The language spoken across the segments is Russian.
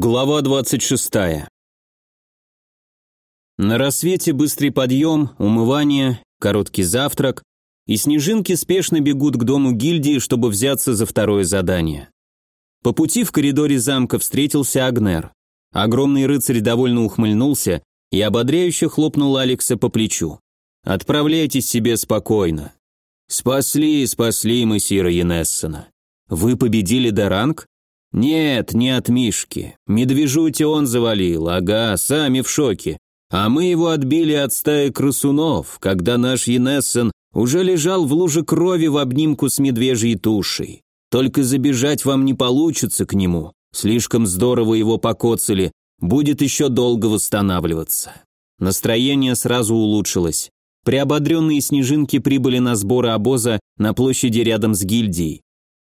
Глава 26. На рассвете быстрый подъем, умывание, короткий завтрак, и снежинки спешно бегут к дому гильдии, чтобы взяться за второе задание. По пути в коридоре замка встретился Агнер. Огромный рыцарь довольно ухмыльнулся и ободряюще хлопнул Алекса по плечу. «Отправляйтесь себе спокойно». «Спасли, спасли мы Сира Енессона». «Вы победили Даранг?» «Нет, не от Мишки. Медвежути он завалил, ага, сами в шоке. А мы его отбили от стаи крысунов, когда наш Енессен уже лежал в луже крови в обнимку с медвежьей тушей. Только забежать вам не получится к нему. Слишком здорово его покоцали, будет еще долго восстанавливаться». Настроение сразу улучшилось. Приободренные снежинки прибыли на сборы обоза на площади рядом с гильдией.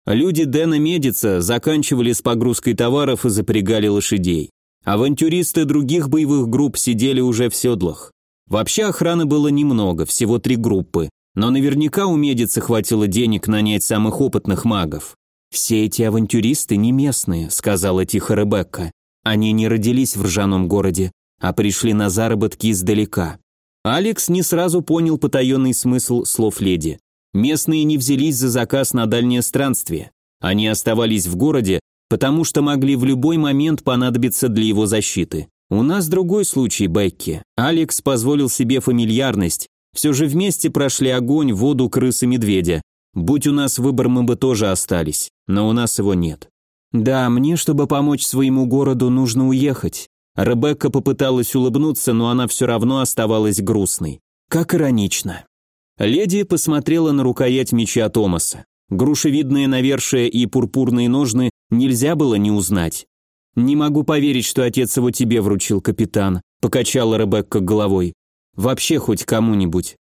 Люди Дэна Медица заканчивали с погрузкой товаров и запрягали лошадей. Авантюристы других боевых групп сидели уже в седлах. Вообще охраны было немного, всего три группы, но наверняка у Медица хватило денег нанять самых опытных магов. «Все эти авантюристы не местные», — сказала тихо Ребекка. «Они не родились в ржаном городе, а пришли на заработки издалека». Алекс не сразу понял потаенный смысл слов леди. Местные не взялись за заказ на дальнее странствие. Они оставались в городе, потому что могли в любой момент понадобиться для его защиты. У нас другой случай, Бекки. Алекс позволил себе фамильярность. Все же вместе прошли огонь, воду, крысы, медведя. Будь у нас выбор, мы бы тоже остались, но у нас его нет. Да, мне, чтобы помочь своему городу, нужно уехать. Ребекка попыталась улыбнуться, но она все равно оставалась грустной. Как иронично. Леди посмотрела на рукоять меча Томаса. Грушевидные навершие и пурпурные ножны нельзя было не узнать. «Не могу поверить, что отец его тебе вручил, капитан», – покачала Ребекка головой. «Вообще хоть кому-нибудь».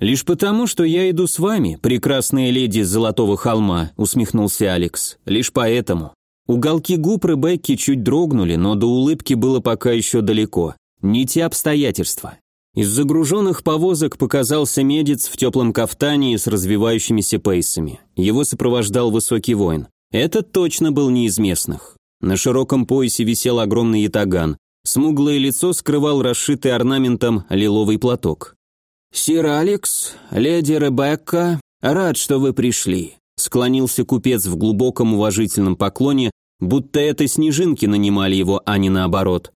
«Лишь потому, что я иду с вами, прекрасная леди с Золотого холма», – усмехнулся Алекс. «Лишь поэтому». Уголки губ Ребекки чуть дрогнули, но до улыбки было пока еще далеко. Не те обстоятельства. Из загруженных повозок показался медец в теплом кафтане и с развивающимися пейсами. Его сопровождал высокий воин. Этот точно был не из местных. На широком поясе висел огромный ятаган. Смуглое лицо скрывал расшитый орнаментом лиловый платок. «Сир Алекс, леди Ребекка, рад, что вы пришли», склонился купец в глубоком уважительном поклоне, будто это снежинки нанимали его, а не наоборот.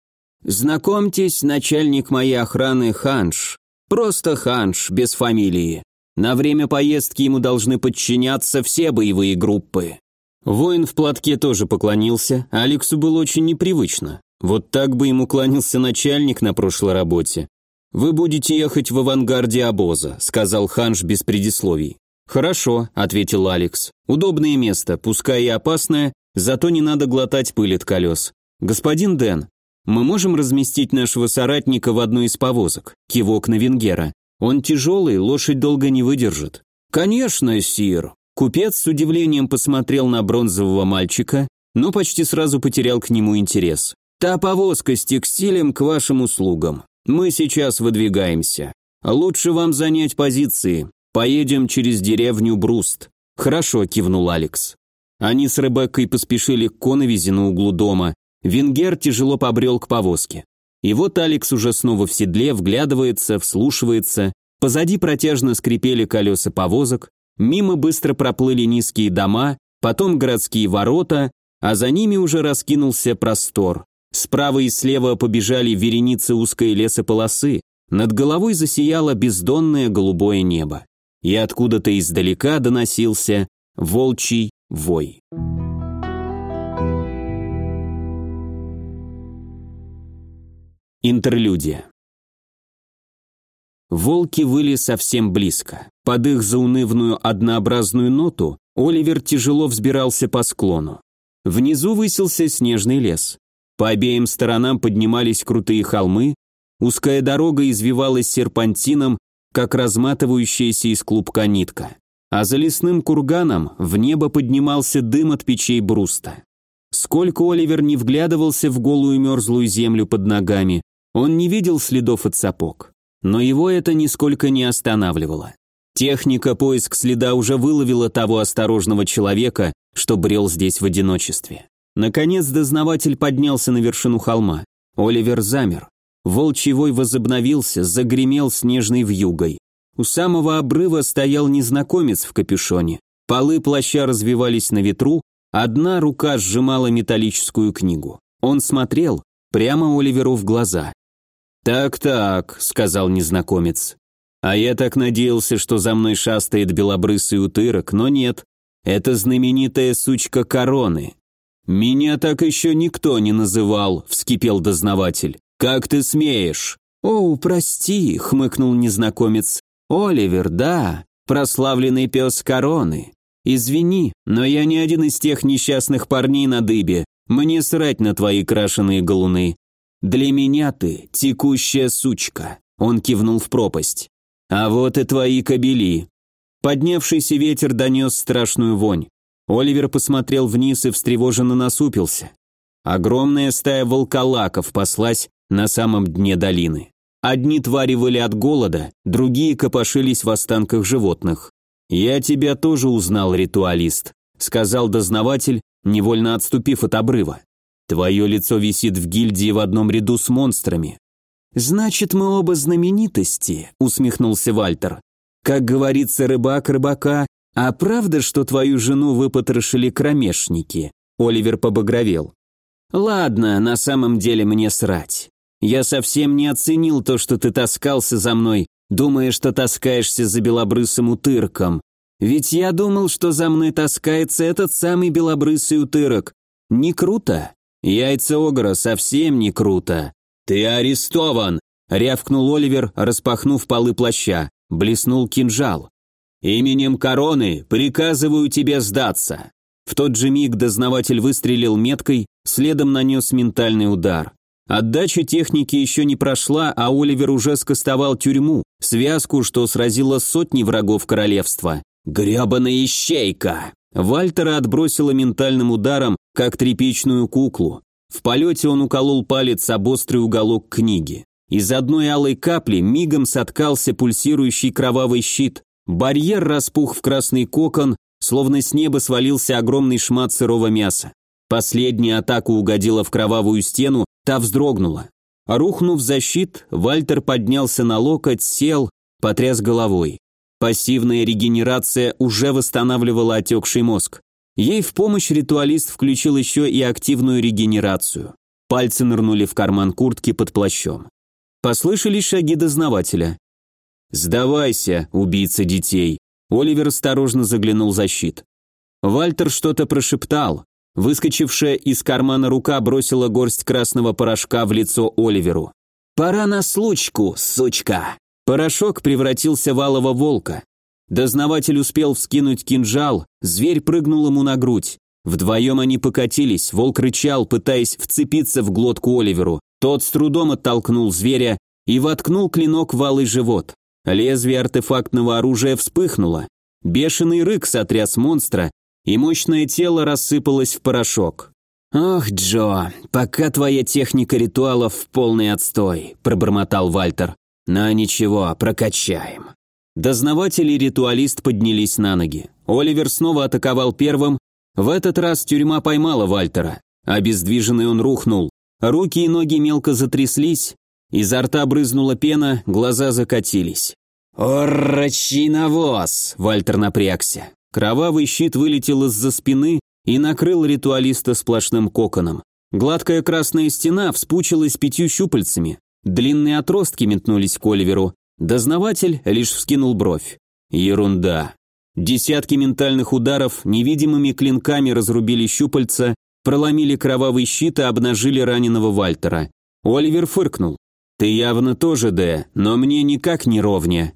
«Знакомьтесь, начальник моей охраны Ханш. Просто Ханш, без фамилии. На время поездки ему должны подчиняться все боевые группы». Воин в платке тоже поклонился, Алексу было очень непривычно. Вот так бы ему кланялся начальник на прошлой работе. «Вы будете ехать в авангарде обоза», — сказал Ханш без предисловий. «Хорошо», — ответил Алекс. «Удобное место, пускай и опасное, зато не надо глотать пыль от колес. Господин Дэн, мы можем разместить нашего соратника в одной из повозок. Кивок на Венгера. Он тяжелый, лошадь долго не выдержит. Конечно, сир. Купец с удивлением посмотрел на бронзового мальчика, но почти сразу потерял к нему интерес. Та повозка с текстилем к вашим услугам. Мы сейчас выдвигаемся. Лучше вам занять позиции. Поедем через деревню Бруст. Хорошо, кивнул Алекс. Они с Ребеккой поспешили к коновизе на углу дома, Венгер тяжело побрел к повозке. И вот Алекс уже снова в седле, вглядывается, вслушивается. Позади протяжно скрипели колеса повозок, мимо быстро проплыли низкие дома, потом городские ворота, а за ними уже раскинулся простор. Справа и слева побежали вереницы узкой лесополосы, над головой засияло бездонное голубое небо. И откуда-то издалека доносился волчий вой. Интерлюдия. Волки выли совсем близко. Под их заунывную однообразную ноту Оливер тяжело взбирался по склону. Внизу высился снежный лес. По обеим сторонам поднимались крутые холмы, узкая дорога извивалась серпантином, как разматывающаяся из клубка нитка. А за лесным курганом в небо поднимался дым от печей бруста. Сколько Оливер не вглядывался в голую мерзлую землю под ногами, он не видел следов от сапог, но его это нисколько не останавливало. Техника поиск следа уже выловила того осторожного человека, что брел здесь в одиночестве. Наконец дознаватель поднялся на вершину холма. Оливер замер. Волчий вой возобновился, загремел снежной вьюгой. У самого обрыва стоял незнакомец в капюшоне. Полы плаща развивались на ветру, одна рука сжимала металлическую книгу. Он смотрел прямо Оливеру в глаза. «Так-так», — сказал незнакомец. «А я так надеялся, что за мной шастает белобрысый утырок, но нет. Это знаменитая сучка короны». «Меня так еще никто не называл», — вскипел дознаватель. «Как ты смеешь?» «О, прости», — хмыкнул незнакомец. «Оливер, да, прославленный пес короны. Извини, но я не один из тех несчастных парней на дыбе. Мне срать на твои крашеные галуны. Для меня ты текущая сучка». Он кивнул в пропасть. «А вот и твои кобели». Поднявшийся ветер донес страшную вонь. Оливер посмотрел вниз и встревоженно насупился. Огромная стая волколаков паслась на самом дне долины. Одни твари выли от голода, другие копошились в останках животных. «Я тебя тоже узнал, ритуалист», — сказал дознаватель, невольно отступив от обрыва. «Твое лицо висит в гильдии в одном ряду с монстрами». «Значит, мы оба знаменитости», — усмехнулся Вальтер. «Как говорится, рыбак рыбака, а правда, что твою жену выпотрошили кромешники?» Оливер побагровел. «Ладно, на самом деле мне срать. Я совсем не оценил то, что ты таскался за мной, думая, что таскаешься за белобрысым утырком. Ведь я думал, что за мной таскается этот самый белобрысый утырок. Не круто? Яйца Огра совсем не круто. Ты арестован!» — рявкнул Оливер, распахнув полы плаща. Блеснул кинжал. «Именем короны приказываю тебе сдаться!» В тот же миг дознаватель выстрелил меткой, следом нанес ментальный удар. Отдача техники еще не прошла, а Оливер уже скостовал тюрьму, связку, что сразила сотни врагов королевства. «Гребаная ищейка!» Вальтера отбросила ментальным ударом, как тряпичную куклу. В полете он уколол палец об острый уголок книги. Из одной алой капли мигом соткался пульсирующий кровавый щит. Барьер распух в красный кокон, словно с неба свалился огромный шмат сырого мяса. Последняя атака угодила в кровавую стену, та вздрогнула. Рухнув за щит, Вальтер поднялся на локоть, сел, потряс головой. Пассивная регенерация уже восстанавливала отекший мозг. Ей в помощь ритуалист включил еще и активную регенерацию. Пальцы нырнули в карман куртки под плащом. Послышались шаги дознавателя. «Сдавайся, убийца детей!» Оливер осторожно заглянул за щит. Вальтер что-то прошептал, Выскочившая из кармана рука бросила горсть красного порошка в лицо Оливеру. «Пора на случку, сучка!» Порошок превратился в алого волка. Дознаватель успел вскинуть кинжал, зверь прыгнул ему на грудь. Вдвоем они покатились, волк рычал, пытаясь вцепиться в глотку Оливеру. Тот с трудом оттолкнул зверя и воткнул клинок в алый живот. Лезвие артефактного оружия вспыхнуло. Бешеный рык сотряс монстра, и мощное тело рассыпалось в порошок. «Ох, Джо, пока твоя техника ритуалов в полный отстой», – пробормотал Вальтер. «Но ничего, прокачаем». Дознаватель и ритуалист поднялись на ноги. Оливер снова атаковал первым. В этот раз тюрьма поймала Вальтера. Обездвиженный он рухнул. Руки и ноги мелко затряслись. Изо рта брызнула пена, глаза закатились. «Орочий навоз!» – Вальтер напрягся. Кровавый щит вылетел из-за спины и накрыл ритуалиста сплошным коконом. Гладкая красная стена вспучилась пятью щупальцами. Длинные отростки метнулись к Оливеру. Дознаватель лишь вскинул бровь. Ерунда. Десятки ментальных ударов невидимыми клинками разрубили щупальца, проломили кровавый щит и обнажили раненого Вальтера. Оливер фыркнул. «Ты явно тоже, Д, но мне никак не ровня.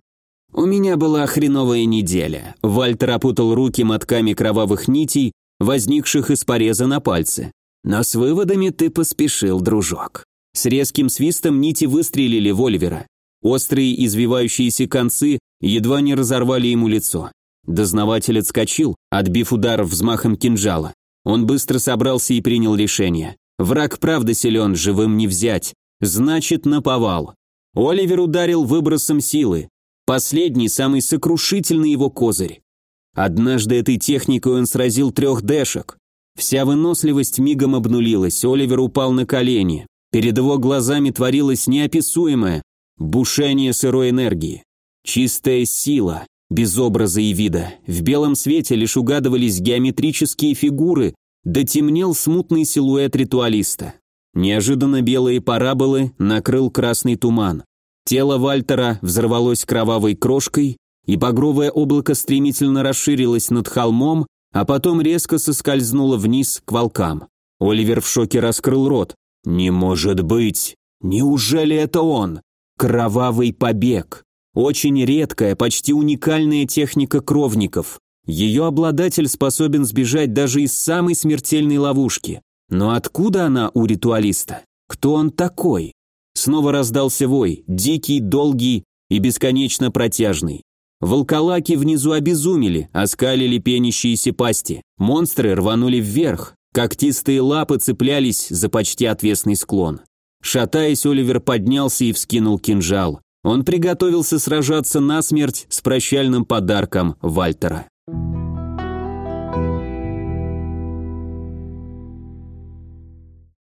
«У меня была хреновая неделя». Вальтер опутал руки мотками кровавых нитей, возникших из пореза на пальце. «Но с выводами ты поспешил, дружок». С резким свистом нити выстрелили в Оливера. Острые извивающиеся концы едва не разорвали ему лицо. Дознаватель отскочил, отбив удар взмахом кинжала. Он быстро собрался и принял решение. Враг правда силен, живым не взять. Значит, наповал. Оливер ударил выбросом силы. Последний, самый сокрушительный его козырь. Однажды этой техникой он сразил трех дэшек. Вся выносливость мигом обнулилась, Оливер упал на колени. Перед его глазами творилось неописуемое бушение сырой энергии. Чистая сила, без образа и вида. В белом свете лишь угадывались геометрические фигуры, да темнел смутный силуэт ритуалиста. Неожиданно белые параболы накрыл красный туман. Тело Вальтера взорвалось кровавой крошкой, и багровое облако стремительно расширилось над холмом, а потом резко соскользнуло вниз к волкам. Оливер в шоке раскрыл рот. «Не может быть! Неужели это он? Кровавый побег! Очень редкая, почти уникальная техника кровников. Ее обладатель способен сбежать даже из самой смертельной ловушки. Но откуда она у ритуалиста? Кто он такой? Снова раздался вой, дикий, долгий и бесконечно протяжный. Волколаки внизу обезумели, оскалили пенящиеся пасти. Монстры рванули вверх, когтистые лапы цеплялись за почти отвесный склон. Шатаясь, Оливер поднялся и вскинул кинжал. Он приготовился сражаться насмерть с прощальным подарком Вальтера.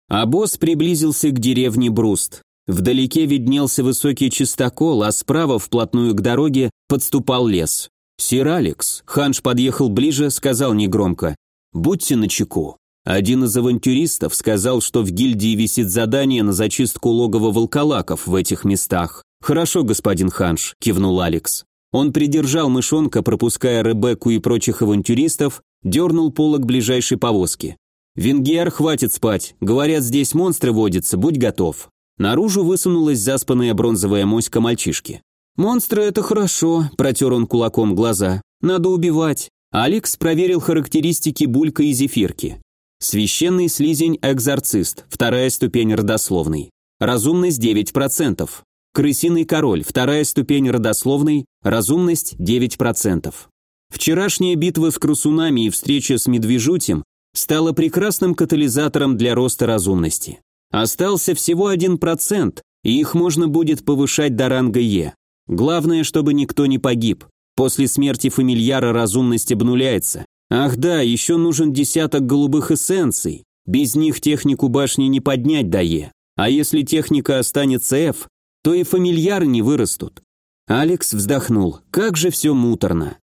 А приблизился к деревне Бруст. Вдалеке виднелся высокий чистокол, а справа, вплотную к дороге, подступал лес. «Сир Алекс», Ханш подъехал ближе, сказал негромко, «Будьте начеку». Один из авантюристов сказал, что в гильдии висит задание на зачистку логова волколаков в этих местах. «Хорошо, господин Ханш», – кивнул Алекс. Он придержал мышонка, пропуская Ребекку и прочих авантюристов, дернул полок ближайшей повозки. «Венгер, хватит спать. Говорят, здесь монстры водятся, будь готов». Наружу высунулась заспанная бронзовая моська мальчишки. «Монстры — это хорошо», — протер он кулаком глаза. «Надо убивать». Алекс проверил характеристики Булька и Зефирки. Священный слизень-экзорцист, вторая ступень родословной. Разумность 9%. Крысиный король, вторая ступень родословной, разумность 9%. Вчерашняя битва с крусунами и встреча с медвежутем стала прекрасным катализатором для роста разумности. Остался всего 1%, и их можно будет повышать до ранга Е. Главное, чтобы никто не погиб. После смерти фамильяра разумность обнуляется. Ах да, еще нужен десяток голубых эссенций. Без них технику башни не поднять до Е. А если техника останется F, то и фамильяры не вырастут. Алекс вздохнул. Как же все муторно.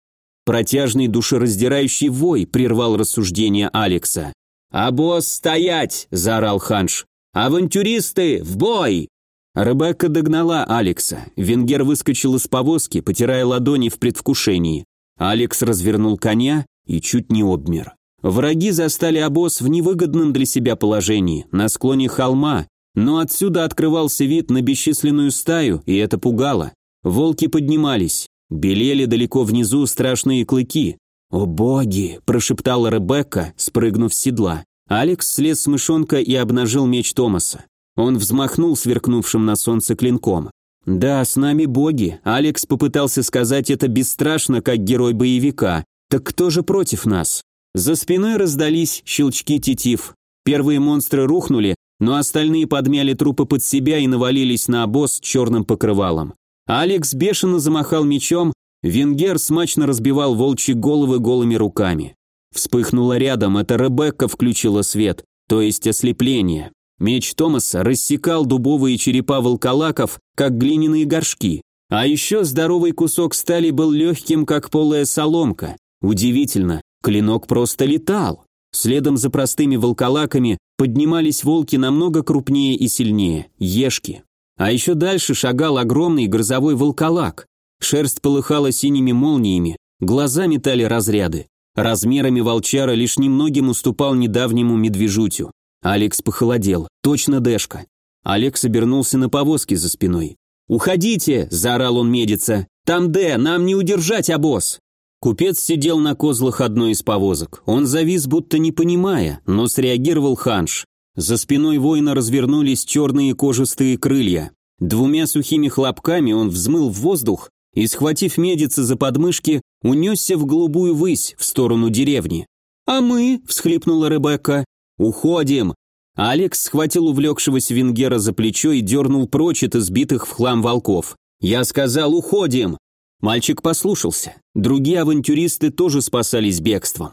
Протяжный душераздирающий вой прервал рассуждение Алекса. «А босс стоять!» – заорал Ханш. «Авантюристы, в бой!» Ребекка догнала Алекса. Венгер выскочил из повозки, потирая ладони в предвкушении. Алекс развернул коня и чуть не обмер. Враги застали обоз в невыгодном для себя положении, на склоне холма, но отсюда открывался вид на бесчисленную стаю, и это пугало. Волки поднимались, Белели далеко внизу страшные клыки. «О боги!» – прошептала Ребекка, спрыгнув с седла. Алекс слез с мышонка и обнажил меч Томаса. Он взмахнул сверкнувшим на солнце клинком. «Да, с нами боги», – Алекс попытался сказать это бесстрашно, как герой боевика. «Так кто же против нас?» За спиной раздались щелчки тетив. Первые монстры рухнули, но остальные подмяли трупы под себя и навалились на обоз черным покрывалом. Алекс бешено замахал мечом, Венгер смачно разбивал волчьи головы голыми руками. Вспыхнуло рядом, это Ребекка включила свет, то есть ослепление. Меч Томаса рассекал дубовые черепа волколаков, как глиняные горшки. А еще здоровый кусок стали был легким, как полая соломка. Удивительно, клинок просто летал. Следом за простыми волколаками поднимались волки намного крупнее и сильнее, ешки. А еще дальше шагал огромный грозовой волколак. Шерсть полыхала синими молниями, глаза метали разряды. Размерами волчара лишь немногим уступал недавнему медвежутю. Алекс похолодел, точно Дэшка. Алекс обернулся на повозке за спиной. «Уходите!» – заорал он медица. «Там Д, нам не удержать обоз!» Купец сидел на козлах одной из повозок. Он завис, будто не понимая, но среагировал Ханш. За спиной воина развернулись черные кожистые крылья. Двумя сухими хлопками он взмыл в воздух и, схватив медица за подмышки, унесся в голубую высь в сторону деревни. «А мы?» – всхлипнула Ребекка. «Уходим!» Алекс схватил увлекшегося Венгера за плечо и дернул прочь от избитых в хлам волков. «Я сказал, уходим!» Мальчик послушался. Другие авантюристы тоже спасались бегством.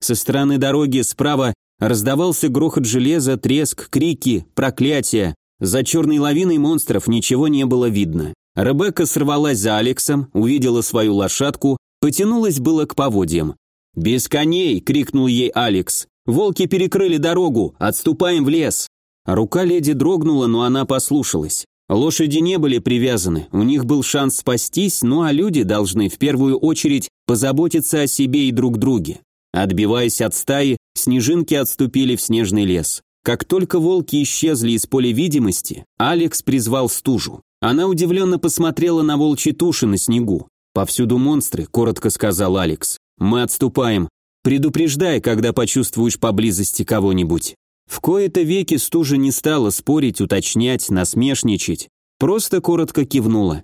Со стороны дороги справа Раздавался грохот железа, треск, крики, проклятия. За черной лавиной монстров ничего не было видно. Ребекка сорвалась за Алексом, увидела свою лошадку, потянулась было к поводьям. «Без коней!» — крикнул ей Алекс. «Волки перекрыли дорогу! Отступаем в лес!» Рука леди дрогнула, но она послушалась. Лошади не были привязаны, у них был шанс спастись, ну а люди должны в первую очередь позаботиться о себе и друг друге. Отбиваясь от стаи, снежинки отступили в снежный лес. Как только волки исчезли из поля видимости, Алекс призвал стужу. Она удивленно посмотрела на волчьи туши на снегу. «Повсюду монстры», — коротко сказал Алекс. «Мы отступаем. Предупреждай, когда почувствуешь поблизости кого-нибудь». В кои-то веки стужа не стала спорить, уточнять, насмешничать, просто коротко кивнула.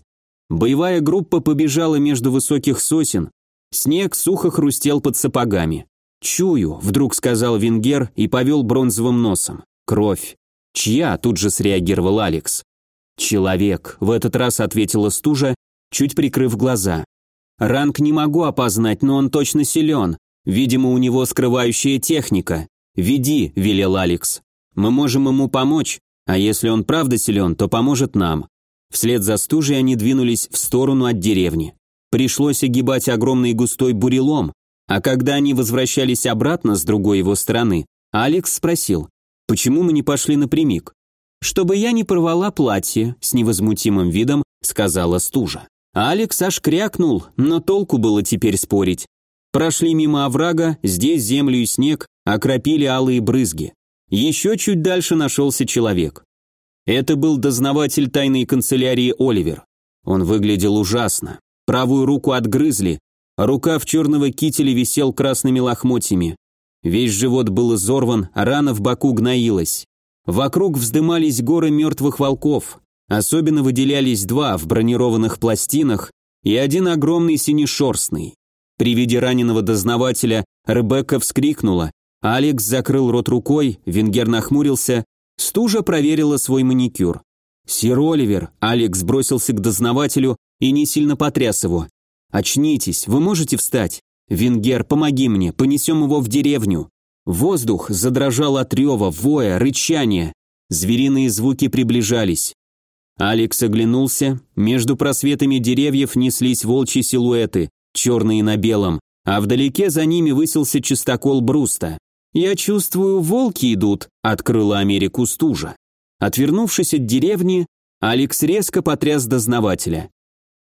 Боевая группа побежала между высоких сосен, снег сухо хрустел под сапогами. «Чую», — вдруг сказал Венгер и повел бронзовым носом. «Кровь». «Чья?» — тут же среагировал Алекс. «Человек», — в этот раз ответила стужа, чуть прикрыв глаза. «Ранг не могу опознать, но он точно силен. Видимо, у него скрывающая техника. «Веди», – велел Алекс. «Мы можем ему помочь, а если он правда силен, то поможет нам». Вслед за стужей они двинулись в сторону от деревни. Пришлось огибать огромный густой бурелом, а когда они возвращались обратно с другой его стороны, Алекс спросил, «Почему мы не пошли напрямик?» «Чтобы я не порвала платье», – с невозмутимым видом сказала стужа. Алекс аж крякнул, но толку было теперь спорить. Прошли мимо оврага, здесь землю и снег окропили алые брызги. Еще чуть дальше нашелся человек. Это был дознаватель тайной канцелярии Оливер. Он выглядел ужасно. Правую руку отгрызли, рука в черного кителя висел красными лохмотьями. Весь живот был изорван, рана в боку гноилась. Вокруг вздымались горы мертвых волков. Особенно выделялись два в бронированных пластинах и один огромный синешерстный. При виде раненого дознавателя Ребекка вскрикнула. Алекс закрыл рот рукой, Венгер нахмурился, стужа проверила свой маникюр. «Сир Оливер», Алекс бросился к дознавателю и не сильно потряс его. «Очнитесь, вы можете встать? Венгер, помоги мне, понесем его в деревню». Воздух задрожал от рева, воя, рычания. Звериные звуки приближались. Алекс оглянулся, между просветами деревьев неслись волчьи силуэты, черные на белом, а вдалеке за ними высился чистокол Бруста. «Я чувствую, волки идут», — открыла Америку стужа. Отвернувшись от деревни, Алекс резко потряс дознавателя.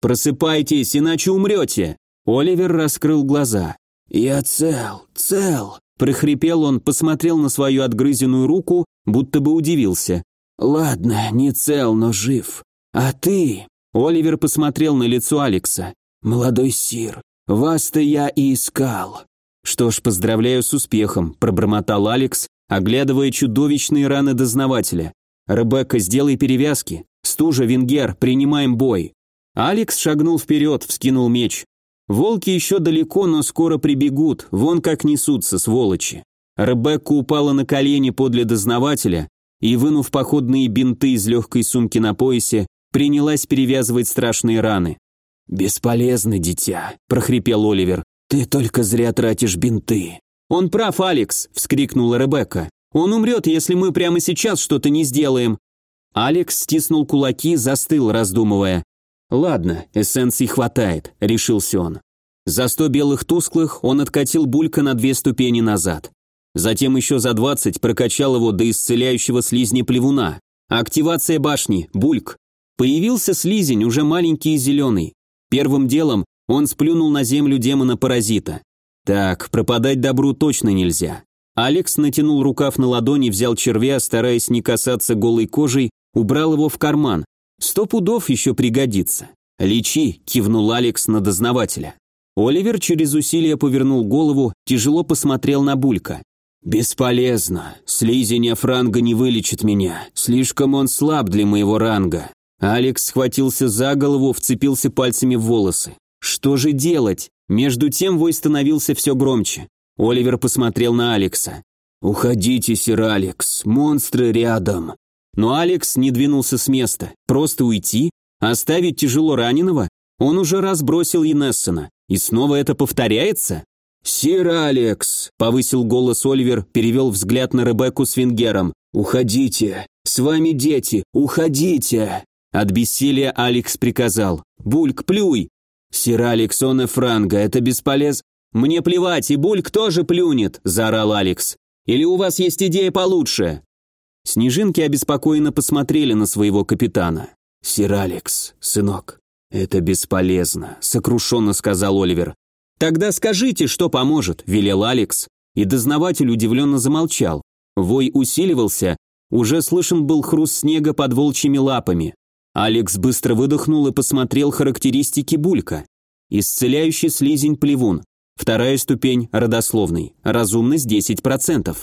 «Просыпайтесь, иначе умрете!» Оливер раскрыл глаза. «Я цел, цел!» Прохрипел он, посмотрел на свою отгрызенную руку, будто бы удивился. «Ладно, не цел, но жив. А ты?» Оливер посмотрел на лицо Алекса. «Молодой сир, вас-то я и искал». «Что ж, поздравляю с успехом», – пробормотал Алекс, оглядывая чудовищные раны дознавателя. «Ребекка, сделай перевязки. Стужа, Венгер, принимаем бой». Алекс шагнул вперед, вскинул меч. Волки еще далеко, но скоро прибегут, вон как несутся, сволочи. Ребекка упала на колени подле дознавателя и, вынув походные бинты из легкой сумки на поясе, принялась перевязывать страшные раны. «Бесполезно, дитя», – прохрипел Оливер. «Ты только зря тратишь бинты». «Он прав, Алекс», – вскрикнула Ребекка. «Он умрет, если мы прямо сейчас что-то не сделаем». Алекс стиснул кулаки, застыл, раздумывая. «Ладно, эссенций хватает», – решился он. За сто белых тусклых он откатил Булька на две ступени назад. Затем еще за двадцать прокачал его до исцеляющего слизни плевуна. Активация башни, Бульк. Появился слизень, уже маленький и зеленый. Первым делом он сплюнул на землю демона-паразита. Так, пропадать добру точно нельзя. Алекс натянул рукав на ладони, взял червя, стараясь не касаться голой кожей, убрал его в карман. Сто пудов еще пригодится. «Лечи», – кивнул Алекс на дознавателя. Оливер через усилие повернул голову, тяжело посмотрел на Булька. «Бесполезно. Слизень франга не вылечит меня. Слишком он слаб для моего ранга. Алекс схватился за голову, вцепился пальцами в волосы. Что же делать? Между тем вой становился все громче. Оливер посмотрел на Алекса. «Уходите, сир Алекс, монстры рядом». Но Алекс не двинулся с места. Просто уйти? Оставить тяжело раненого? Он уже раз бросил Инессена. И снова это повторяется? «Сир Алекс!» – повысил голос Оливер, перевел взгляд на Ребекку с Венгером. «Уходите! С вами дети! Уходите!» От бессилия Алекс приказал. «Бульк, плюй!» «Сир Алекс, он и Франго, это бесполез...» «Мне плевать, и Бульк тоже плюнет!» – заорал Алекс. «Или у вас есть идея получше?» Снежинки обеспокоенно посмотрели на своего капитана. «Сир Алекс, сынок, это бесполезно», – сокрушенно сказал Оливер. «Тогда скажите, что поможет», – велел Алекс, и дознаватель удивленно замолчал. Вой усиливался, уже слышен был хруст снега под волчьими лапами. Алекс быстро выдохнул и посмотрел характеристики булька. Исцеляющий слизень плевун. Вторая ступень – родословный. Разумность 10%.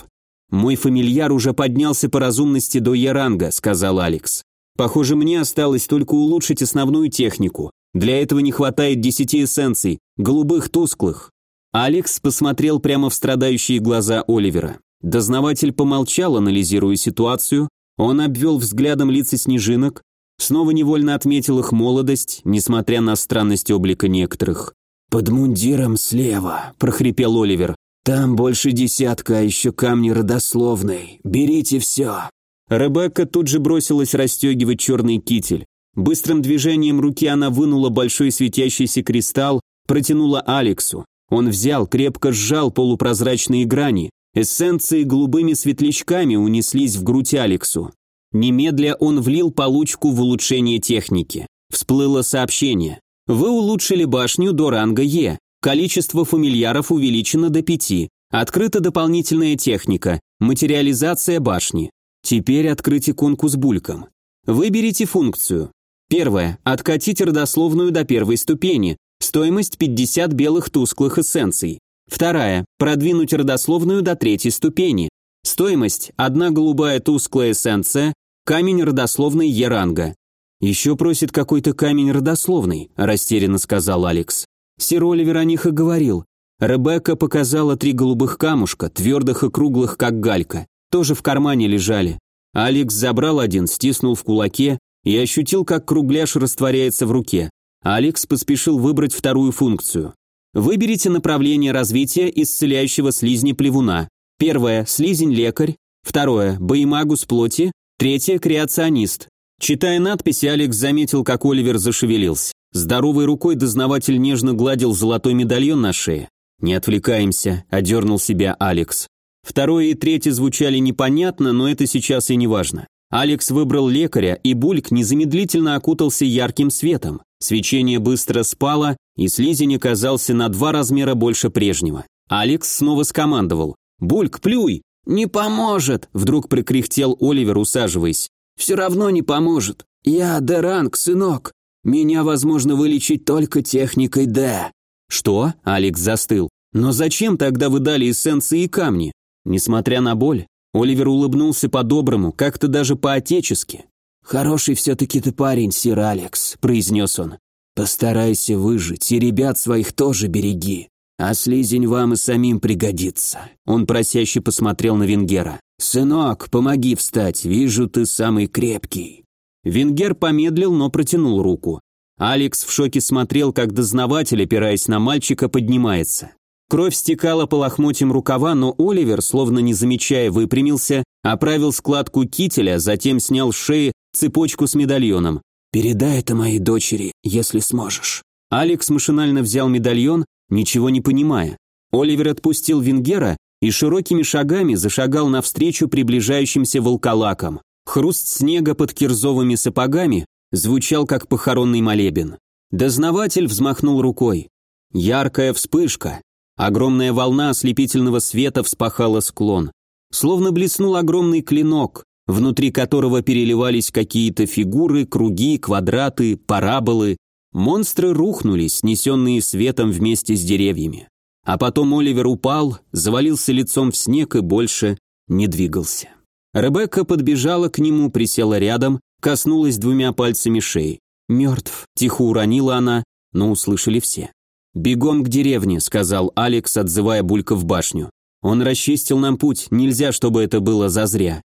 «Мой фамильяр уже поднялся по разумности до Яранга», – сказал Алекс. «Похоже, мне осталось только улучшить основную технику. Для этого не хватает десяти эссенций, голубых тусклых». Алекс посмотрел прямо в страдающие глаза Оливера. Дознаватель помолчал, анализируя ситуацию, он обвел взглядом лица снежинок, снова невольно отметил их молодость, несмотря на странность облика некоторых. «Под мундиром слева», – прохрипел Оливер. «Там больше десятка, а еще камни родословной. Берите все». Ребекка тут же бросилась расстегивать черный китель. Быстрым движением руки она вынула большой светящийся кристалл, протянула Алексу. Он взял, крепко сжал полупрозрачные грани, Эссенции голубыми светлячками унеслись в грудь Алексу. Немедля он влил получку в улучшение техники. Всплыло сообщение. Вы улучшили башню до ранга Е. Количество фамильяров увеличено до пяти. Открыта дополнительная техника. Материализация башни. Теперь открыть иконку с бульком. Выберите функцию. Первое. Откатить родословную до первой ступени. Стоимость 50 белых тусклых эссенций. Вторая. Продвинуть родословную до третьей ступени. Стоимость – одна голубая тусклая эссенция, камень родословной Еранга. «Еще просит какой-то камень родословный», – растерянно сказал Алекс. Сир Оливер о них и говорил. Ребекка показала три голубых камушка, твердых и круглых, как галька. Тоже в кармане лежали. Алекс забрал один, стиснул в кулаке и ощутил, как кругляш растворяется в руке. Алекс поспешил выбрать вторую функцию. Выберите направление развития исцеляющего слизни плевуна. Первое – слизень-лекарь. Второе – боемагус плоти. Третье – креационист. Читая надписи, Алекс заметил, как Оливер зашевелился. Здоровой рукой дознаватель нежно гладил золотой медальон на шее. «Не отвлекаемся», – одернул себя Алекс. Второе и третье звучали непонятно, но это сейчас и не важно. Алекс выбрал лекаря, и Бульк незамедлительно окутался ярким светом. Свечение быстро спало, и слизень оказался на два размера больше прежнего. Алекс снова скомандовал. «Бульк, плюй!» «Не поможет!» – вдруг прикряхтел Оливер, усаживаясь. «Все равно не поможет. Я Деранг, сынок. Меня возможно вылечить только техникой Д». «Что?» – Алекс застыл. «Но зачем тогда вы дали эссенции и камни?» Несмотря на боль, Оливер улыбнулся по-доброму, как-то даже по-отечески. «Хороший все-таки ты парень, сир Алекс», – произнес он. Постарайся выжить, и ребят своих тоже береги. А слизень вам и самим пригодится. Он просяще посмотрел на Венгера. Сынок, помоги встать, вижу, ты самый крепкий. Венгер помедлил, но протянул руку. Алекс в шоке смотрел, как дознаватель, опираясь на мальчика, поднимается. Кровь стекала по лохмотьям рукава, но Оливер, словно не замечая, выпрямился, оправил складку кителя, затем снял с шеи цепочку с медальоном. Передай это моей дочери, если сможешь». Алекс машинально взял медальон, ничего не понимая. Оливер отпустил Венгера и широкими шагами зашагал навстречу приближающимся волколакам. Хруст снега под кирзовыми сапогами звучал как похоронный молебен. Дознаватель взмахнул рукой. Яркая вспышка. Огромная волна ослепительного света вспахала склон. Словно блеснул огромный клинок, внутри которого переливались какие-то фигуры, круги, квадраты, параболы. Монстры рухнули, снесенные светом вместе с деревьями. А потом Оливер упал, завалился лицом в снег и больше не двигался. Ребекка подбежала к нему, присела рядом, коснулась двумя пальцами шеи. «Мертв», – тихо уронила она, но услышали все. «Бегом к деревне», – сказал Алекс, отзывая Булька в башню. «Он расчистил нам путь, нельзя, чтобы это было зазря.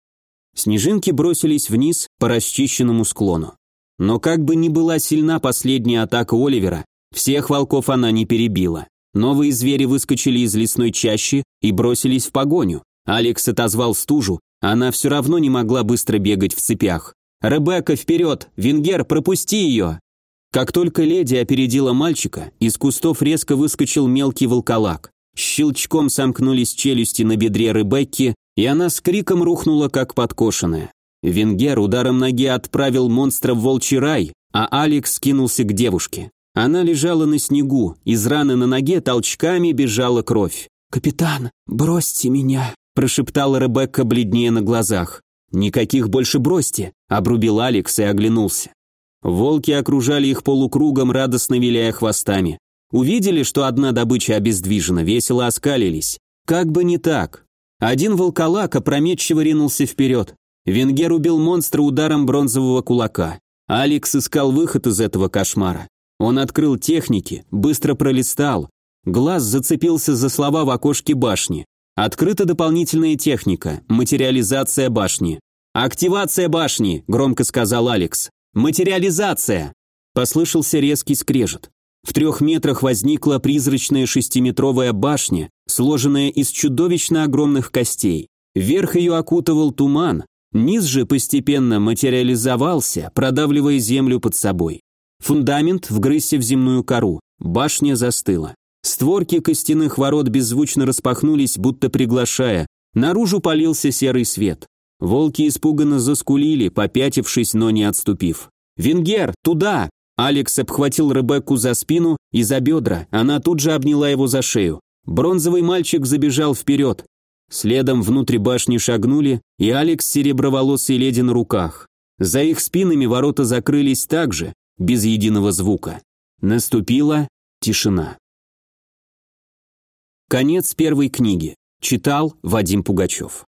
Снежинки бросились вниз по расчищенному склону. Но как бы ни была сильна последняя атака Оливера, всех волков она не перебила. Новые звери выскочили из лесной чащи и бросились в погоню. Алекс отозвал стужу, она все равно не могла быстро бегать в цепях. «Ребекка, вперед! Венгер, пропусти ее!» Как только леди опередила мальчика, из кустов резко выскочил мелкий волколак. Щелчком сомкнулись челюсти на бедре Ребекки, и она с криком рухнула, как подкошенная. Венгер ударом ноги отправил монстра в волчий рай, а Алекс кинулся к девушке. Она лежала на снегу, из раны на ноге толчками бежала кровь. «Капитан, бросьте меня», – прошептала Ребекка бледнее на глазах. «Никаких больше бросьте», – обрубил Алекс и оглянулся. Волки окружали их полукругом, радостно виляя хвостами. Увидели, что одна добыча обездвижена, весело оскалились. Как бы не так. Один волколак опрометчиво ринулся вперед. Венгер убил монстра ударом бронзового кулака. Алекс искал выход из этого кошмара. Он открыл техники, быстро пролистал. Глаз зацепился за слова в окошке башни. Открыта дополнительная техника – материализация башни. «Активация башни!» – громко сказал Алекс. «Материализация!» Послышался резкий скрежет. В трех метрах возникла призрачная шестиметровая башня, сложенная из чудовищно огромных костей. Верх ее окутывал туман, низ же постепенно материализовался, продавливая землю под собой. Фундамент вгрызся в земную кору, башня застыла. Створки костяных ворот беззвучно распахнулись, будто приглашая. Наружу полился серый свет. Волки испуганно заскулили, попятившись, но не отступив. «Венгер, туда!» Алекс обхватил Ребекку за спину и за бедра, она тут же обняла его за шею. Бронзовый мальчик забежал вперед. Следом внутрь башни шагнули, и Алекс сереброволосый леди на руках. За их спинами ворота закрылись так же, без единого звука. Наступила тишина. Конец первой книги. Читал Вадим Пугачев.